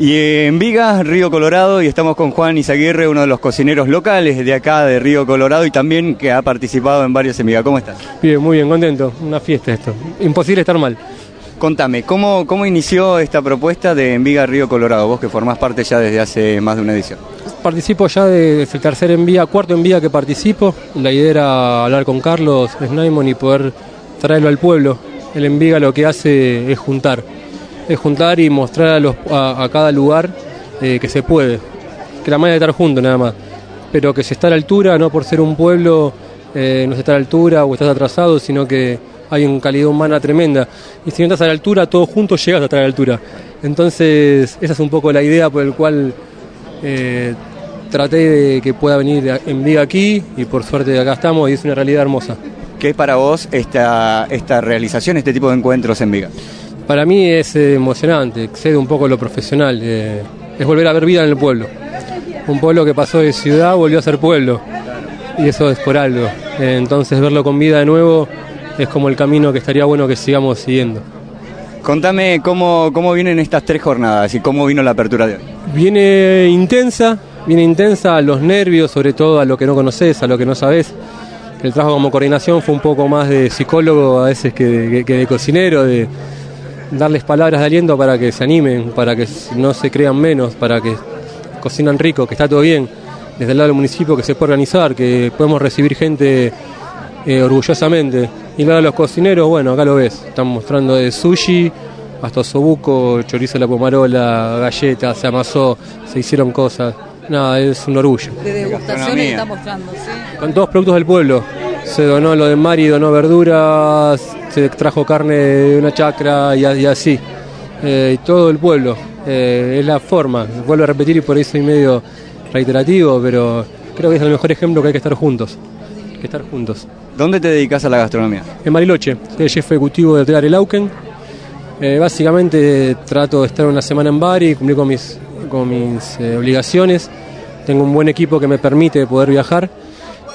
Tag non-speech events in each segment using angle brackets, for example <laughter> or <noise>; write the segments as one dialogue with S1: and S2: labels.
S1: Y en Viga, Río Colorado, y estamos con Juan Izaguirre, uno de los cocineros locales de acá de Río Colorado y también que ha participado en varios en Viga. ¿Cómo estás?
S2: Bien, muy bien, contento. Una fiesta esto. Imposible estar mal.
S1: Contame, ¿cómo, cómo inició esta propuesta de Enviga Río Colorado? Vos que formás parte ya desde hace más de una edición.
S2: Participo ya de, es el tercer envía, cuarto envía que participo. La idea era hablar con Carlos Snaimon y poder traerlo al pueblo. El Enviga lo que hace es juntar es juntar y mostrar a, los, a, cada lugar eh, que se puede, que la manera de estar juntos nada más, pero que se está a la altura, no por ser un pueblo eh, no se está a la altura o estás atrasado, sino que hay una calidad humana tremenda. Y si no estás a la altura, todos juntos llegas a estar a la altura. Entonces, esa es un poco la idea por el cual eh, traté de que pueda venir en vida aquí y por suerte acá estamos y es una realidad hermosa.
S1: ¿Qué es para vos esta, esta realización, este tipo de encuentros en Viga?
S2: Para mí es eh, emocionante, excede un poco lo profesional, eh, es volver a ver vida en el pueblo. Un pueblo que pasó de ciudad volvió a ser pueblo y eso es por algo. Eh, entonces verlo con vida de nuevo es como el camino que estaría bueno que sigamos siguiendo.
S1: Contame cómo, cómo vienen estas tres jornadas y cómo vino la apertura de hoy.
S2: Viene intensa, viene intensa a los nervios, sobre todo a lo que no conoces, a lo que no sabes. El trabajo como coordinación fue un poco más de psicólogo a veces que de cocinero, de, darles palabras de aliento para que se animen, para que no se crean menos, para que cocinan rico, que está todo bien, desde el lado del municipio que se puede organizar, que podemos recibir gente eh, orgullosamente. Y de los cocineros, bueno, acá lo ves, están mostrando de sushi hasta sobuco, chorizo de la pomarola, galletas, se amasó, se hicieron cosas. Nada, es un orgullo.
S3: De degustaciones está mostrando, ¿sí?
S2: Con todos productos del pueblo. Se donó lo de Mari, donó verduras, se trajo carne de una chacra y, así. Eh, y todo el pueblo. Eh, es la forma. Vuelvo a repetir y por eso soy medio reiterativo, pero creo que es el mejor ejemplo que hay que estar juntos. Que estar juntos.
S1: ¿Dónde te dedicas a la gastronomía?
S2: En Mariloche. Soy el jefe ejecutivo de Hotel Arelauken. Eh, básicamente trato de estar una semana en Bari, cumplir con mis, con mis obligaciones. Tengo un buen equipo que me permite poder viajar.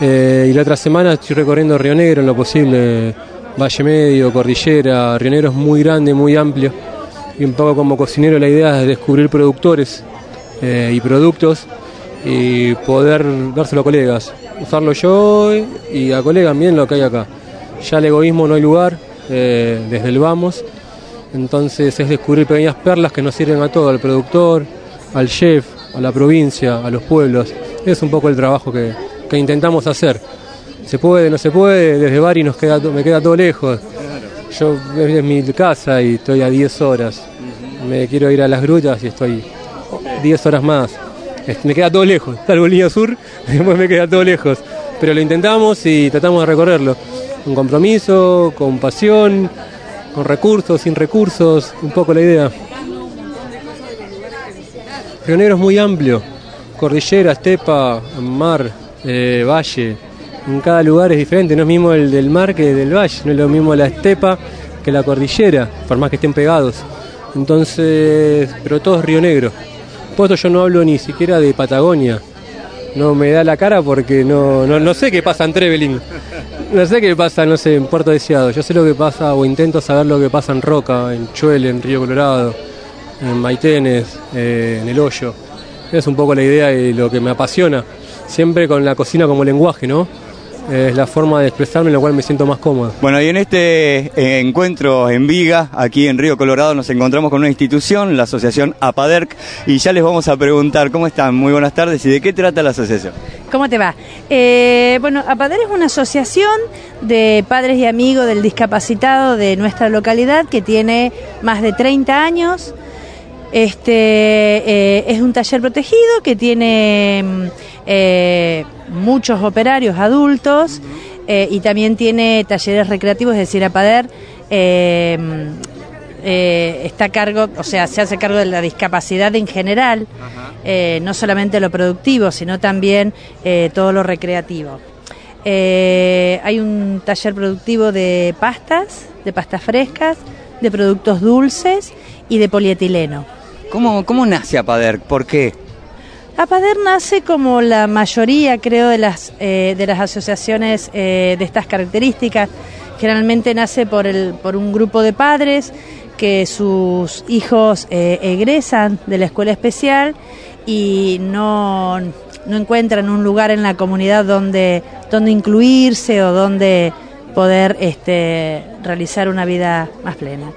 S2: y la otra semana estoy recorriendo Río Negro en lo posible Valle Medio, Cordillera, Río es muy grande, muy amplio. Y un poco como cocinero la idea es descubrir productores eh, y productos y poder dárselo a colegas. Usarlo yo y a colegas bien lo que hay acá. Ya el egoísmo no hay lugar, eh, desde el vamos. Entonces es descubrir pequeñas perlas que nos sirven a todo, al productor, al chef, a la provincia, a los pueblos. Es un poco el trabajo que, que intentamos hacer se puede, no se puede, desde Bari nos queda, me queda todo lejos. Yo es mi casa y estoy a 10 horas. Me quiero ir a las grutas y estoy 10 horas más. Me queda todo lejos, salvo el línea sur, <laughs> después me queda todo lejos. Pero lo intentamos y tratamos de recorrerlo. Con compromiso, con pasión, con recursos, sin recursos, un poco la idea. Río es muy amplio. Cordillera, estepa, mar, eh, valle, en cada lugar es diferente, no es mismo el del mar que el del valle, no es lo mismo la estepa que la cordillera, por más que estén pegados. Entonces, pero todo es Río Negro. Por eso yo no hablo ni siquiera de Patagonia. No me da la cara porque no, no, sé qué pasa en Trevelin. No sé qué pasa, no sé, en Puerto Deseado. Yo sé lo que pasa o intento saber lo que pasa en Roca, en Chuel, en Río Colorado, en Maitenes, eh, en El Hoyo. Es un poco la idea y lo que me apasiona. Siempre con la cocina como lenguaje, ¿no? Es la forma de expresarme en la cual me siento más cómodo.
S1: Bueno, y en este eh, encuentro en Viga, aquí en Río Colorado, nos encontramos con una institución, la asociación APADERC, y ya les vamos a preguntar cómo están. Muy buenas tardes, ¿y de qué trata la asociación?
S3: ¿Cómo te va? Eh, bueno, APADERC es una asociación de padres y amigos del discapacitado de nuestra localidad que tiene más de 30 años. Este eh, es un taller protegido que tiene mm, muchos operarios adultos eh, y también tiene talleres recreativos, es decir, APADER eh, eh, está a cargo, o sea, se hace cargo de la discapacidad en general, no solamente lo productivo, sino también todo lo recreativo. hay un taller productivo de pastas, de pastas frescas, de productos dulces y de polietileno.
S1: ¿Cómo, cómo nace APADER? ¿Por qué?
S3: APADER nace como la mayoría, creo, de las, eh, de las asociaciones eh, de estas características. Generalmente nace por, el, por un grupo de padres que sus hijos eh, egresan de la escuela especial y no, no encuentran un lugar en la comunidad donde, donde incluirse o donde poder este, realizar una vida más plena.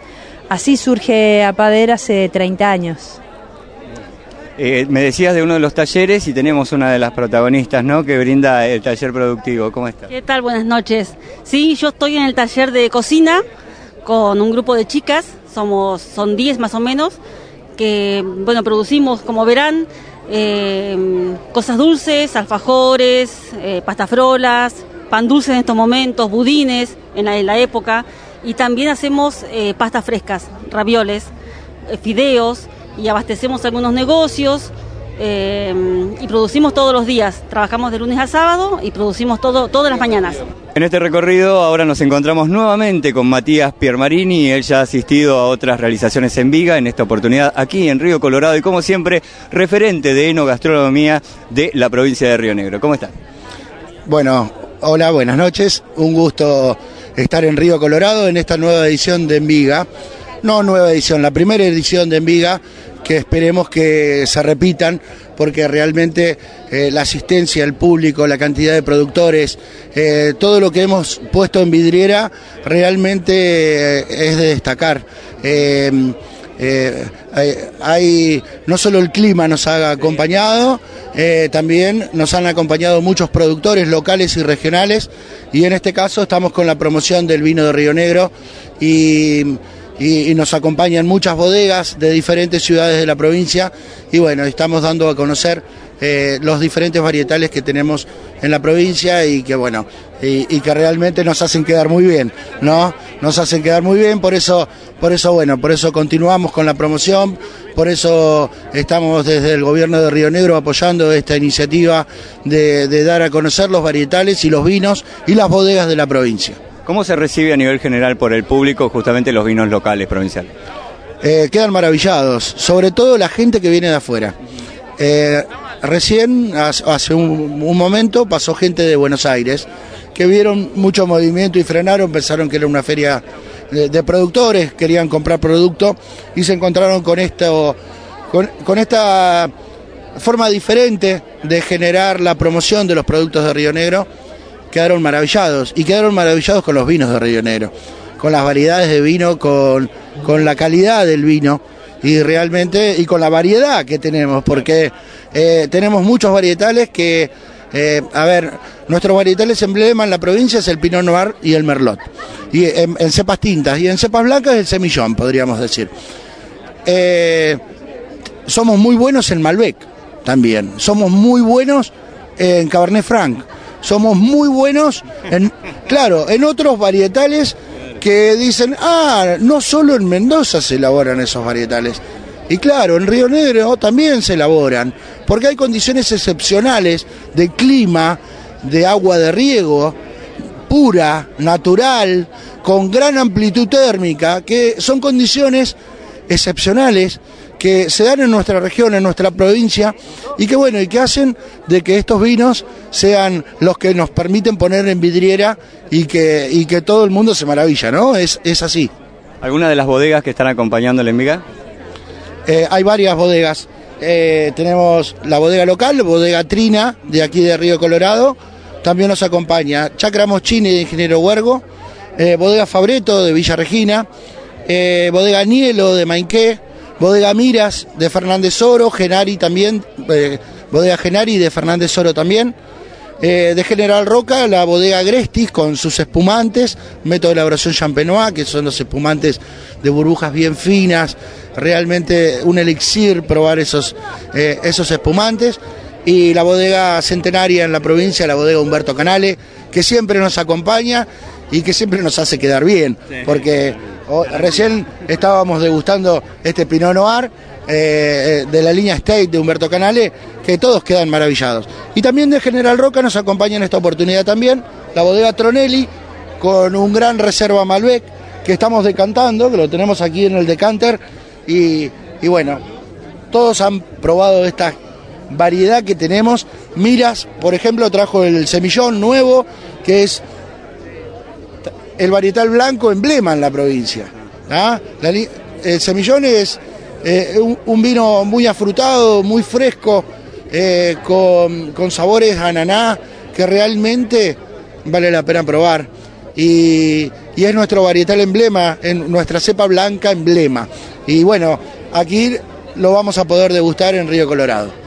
S3: Así surge APADER hace 30 años.
S1: Eh, me decías de uno de los talleres y tenemos una de las protagonistas, ¿no? Que brinda el taller productivo. ¿Cómo estás?
S4: ¿Qué tal? Buenas noches. Sí, yo estoy en el taller de cocina con un grupo de chicas, somos, son 10 más o menos, que, bueno, producimos, como verán, eh, cosas dulces, alfajores, eh, pastafrolas, pan dulce en estos momentos, budines en la, época, y también hacemos eh, pastas frescas, ravioles, fideos, y abastecemos algunos negocios eh, y producimos todos los días. Trabajamos de lunes a sábado y producimos todo, todas las mañanas.
S1: En este recorrido ahora nos encontramos nuevamente con Matías Piermarini. Él ya ha asistido a otras realizaciones en Viga, en esta oportunidad aquí en Río Colorado y como siempre referente de enogastronomía de la provincia de Río Negro. ¿Cómo está?
S5: Bueno, hola, buenas noches. Un gusto estar en Río Colorado en esta nueva edición de Enviga. No nueva edición, la primera edición de Enviga que esperemos que se repitan porque realmente eh, la asistencia, el público, la cantidad de productores, eh, todo lo que hemos puesto en vidriera realmente eh, es de destacar. hay, no solo el clima nos ha acompañado, también nos han acompañado muchos productores locales y regionales y en este caso estamos con la promoción del vino de Río Negro y y, nos acompañan muchas bodegas de diferentes ciudades de la provincia y bueno, estamos dando a conocer eh, los diferentes varietales que tenemos en la provincia y que bueno, y, que realmente nos hacen quedar muy bien, ¿no? Nos hacen quedar muy bien, por eso, por eso bueno, por eso continuamos con la promoción, por eso estamos desde el gobierno de Río Negro apoyando esta iniciativa de, de dar a conocer los varietales y los vinos y las bodegas de la provincia.
S1: ¿Cómo se recibe a nivel general por el público justamente los vinos locales provinciales?
S5: Eh, quedan maravillados, sobre todo la gente que viene de afuera. Eh, recién, hace un, momento, pasó gente de Buenos Aires que vieron mucho movimiento y frenaron, pensaron que era una feria de, productores, querían comprar producto y se encontraron con esto, con esta forma diferente de generar la promoción de los productos de Río Negro quedaron maravillados y quedaron maravillados con los vinos de Río Negro, con las variedades de vino, con, con la calidad del vino y realmente y con la variedad que tenemos, porque eh, tenemos muchos varietales que, eh, a ver, nuestros varietales emblema en la provincia es el Pinot Noir y el Merlot, y en, cepas tintas, y en cepas blancas el semillón, podríamos decir. Eh, somos muy buenos en Malbec también, somos muy buenos en Cabernet Franc somos muy buenos en, claro, en otros varietales que dicen, ah, no solo en Mendoza se elaboran esos varietales. Y claro, en Río Negro también se elaboran, porque hay condiciones excepcionales de clima, de agua de riego, pura, natural, con gran amplitud térmica, que son condiciones excepcionales que se dan en nuestra región, en nuestra provincia, y que bueno, y que hacen de que estos vinos sean los que nos permiten poner en vidriera y que, y que todo el mundo se maravilla, ¿no? Es, es así.
S1: ¿Alguna de las bodegas que están acompañando la enviga?
S5: Eh, hay varias bodegas. Eh, tenemos la bodega local, bodega Trina, de aquí de Río Colorado. También nos acompaña Chacra Moschini de Ingeniero Huergo, eh, bodega Fabreto de Villa Regina, bodega Nielo de Mainqué, Bodega Miras de Fernández Oro, Genari también, eh, Bodega Genari de Fernández Oro también. Eh, de General Roca, la bodega Grestis con sus espumantes, método de elaboración Champenois, que son los espumantes de burbujas bien finas, realmente un elixir probar esos, eh, esos espumantes. Y la bodega centenaria en la provincia, la bodega Humberto Canale, que siempre nos acompaña y que siempre nos hace quedar bien, porque recién estábamos degustando este Pinot Noir eh, eh, de la línea State de Humberto Canale, que todos quedan maravillados. Y también de General Roca nos acompaña en esta oportunidad también la bodega Tronelli, con un gran reserva Malbec que estamos decantando, que lo tenemos aquí en el decanter, y, y bueno, todos han probado esta variedad que tenemos. Miras, por ejemplo, trajo el semillón nuevo, que es el varietal blanco emblema en la provincia. ¿ah? el semillón es eh, un, vino muy afrutado, muy fresco, eh, con, con sabores a ananá que realmente vale la pena probar. Y, y es nuestro varietal emblema, en nuestra cepa blanca emblema. Y bueno, aquí lo vamos a poder degustar en Río Colorado.